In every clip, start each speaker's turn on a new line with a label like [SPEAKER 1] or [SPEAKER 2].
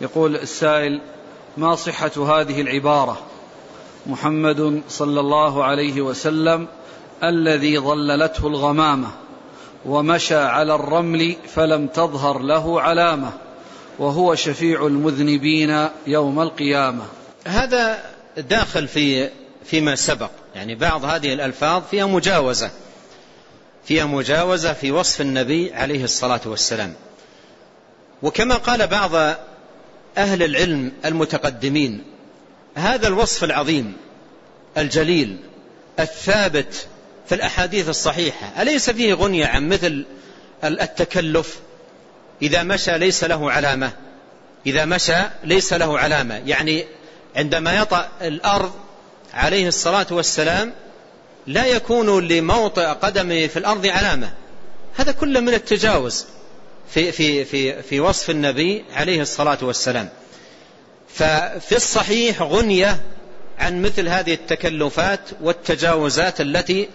[SPEAKER 1] يقول السائل ما صحة هذه العبارة؟ محمد صلى الله عليه وسلم الذي ظللته الغمامة ومشى على الرمل فلم تظهر له علامة وهو شفيع المذنبين يوم القيامة.
[SPEAKER 2] هذا داخل في فيما سبق يعني بعض هذه الألفاظ فيها مجاوزة فيها مجاوزة في وصف النبي عليه الصلاة والسلام. وكما قال بعض أهل العلم المتقدمين. هذا الوصف العظيم الجليل الثابت في الأحاديث الصحيحة. أليس فيه غنية عن مثل التكلف؟ إذا مشى ليس له علامة. إذا مشى ليس له علامة. يعني عندما يطأ الأرض عليه الصلاة والسلام لا يكون لموطئ قدمه في الأرض علامة. هذا كله من التجاوز. في, في, في, في وصف النبي عليه الصلاة والسلام. ففي الصحيح غنية عن مثل هذه التكلفات والتجاوزات التي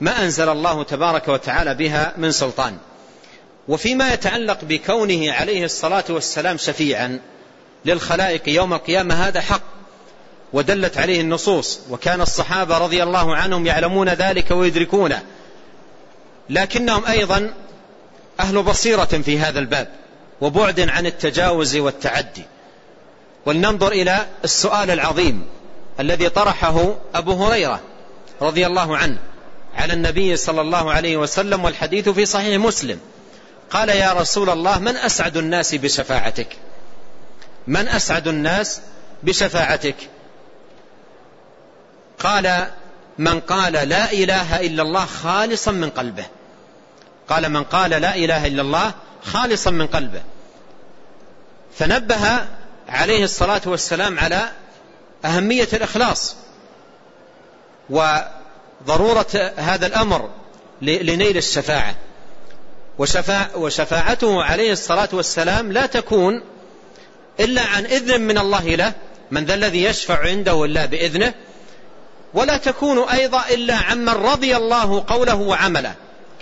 [SPEAKER 2] ما أنزل الله تبارك وتعالى بها من سلطان. وفيما يتعلق بكونه عليه الصلاة والسلام شفيعا للخلائق يوم القيامة هذا حق ودلت عليه النصوص. وكان الصحابة رضي الله عنهم يعلمون ذلك ويدركونه. لكنهم أيضا أهل بصيرة في هذا الباب وبعد عن التجاوز والتعدي. ولننظر إلى السؤال العظيم الذي طرحه أبو هريرة رضي الله عنه على النبي صلى الله عليه وسلم والحديث في صحيح مسلم. قال يا رسول الله من أسعد الناس بشفاعتك؟ من أسعد الناس بشفاعتك؟ قال من قال لا إله إلا الله خالصا من قلبه. قال من قال لا إله إلا الله خالصا من قلبه. فنبه عليه الصلاة والسلام على أهمية الإخلاص وضرورة هذا الأمر لنيل الشفاعة. وشفاع وشفاعته عليه الصلاة والسلام لا تكون إلا عن إذن من الله له من ذا الذي يشفع عنده إلا بإذنه ولا تكون أيضا إلا عمن رضي الله قوله وعمله.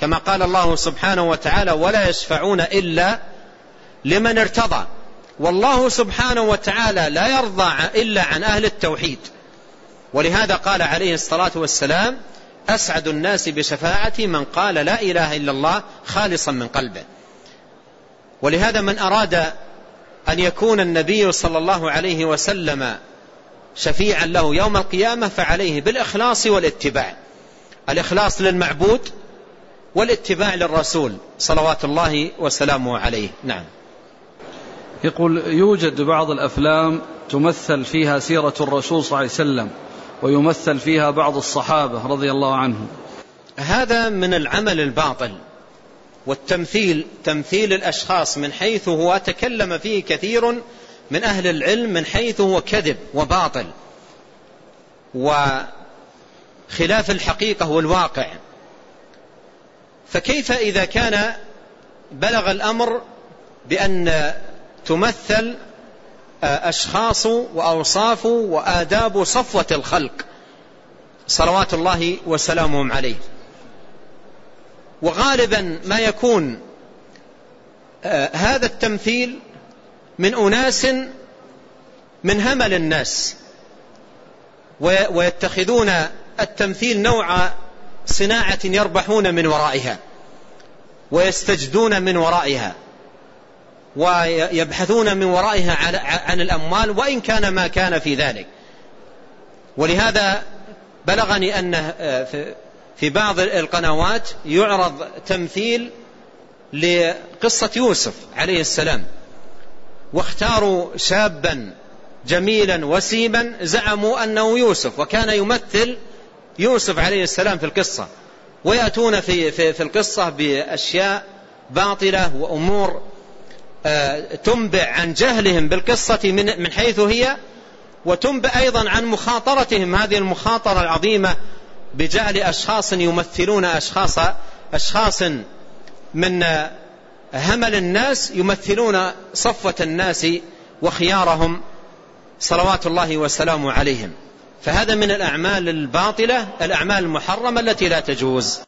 [SPEAKER 2] كما قال الله سبحانه وتعالى ولا يشفعون إلا لمن ارتضى. والله سبحانه وتعالى لا يرضى إلا عن أهل التوحيد. ولهذا قال عليه الصلاة والسلام أسعد الناس بشفاعتي من قال لا إله إلا الله خالصا من قلبه. ولهذا من أراد أن يكون النبي صلى الله عليه وسلم شفيعا له يوم القيامة فعليه بالإخلاص والاتباع. الإخلاص للمعبود والاتباع للرسول صلوات الله وسلامه عليه. نعم.
[SPEAKER 1] يقول يوجد بعض الأفلام تمثل فيها سيرة الرسول صلى الله عليه وسلم ويمثل فيها بعض الصحابة رضي الله عنهم.
[SPEAKER 2] هذا من العمل الباطل والتمثيل تمثيل الأشخاص من حيث هو تكلم فيه كثير من أهل العلم من حيث هو كذب وباطل. وخلاف الحقيقة والواقع. فكيف إذا كان بلغ الأمر بأن تمثل أشخاص وأوصاف وآداب صفوة الخلق؟ صلوات الله وسلامهم عليه. وغالبا ما يكون هذا التمثيل من أناس من همل الناس ويتخذون التمثيل نوع صناعة يربحون من ورائها ويستجدون من ورائها ويبحثون من ورائها عن الأموال وإن كان ما كان في ذلك. ولهذا بلغني أن في بعض القنوات يعرض تمثيل لقصة يوسف عليه السلام. واختاروا شابا جميلا وسيما زعموا أنه يوسف وكان يمثل يوسف عليه السلام في القصة. ويأتون في, في, في القصة بأشياء باطلة وأمور تنبع عن جهلهم بالقصة من, من حيث هي وتنبع أيضا عن مخاطرتهم. هذه المخاطرة العظيمة بجعل أشخاص يمثلون أشخاص أشخاص من همل الناس يمثلون صفوة الناس وخيارهم صلوات الله وسلامه عليهم. فهذا من الأعمال الباطلة الأعمال المحرمة التي لا تجوز.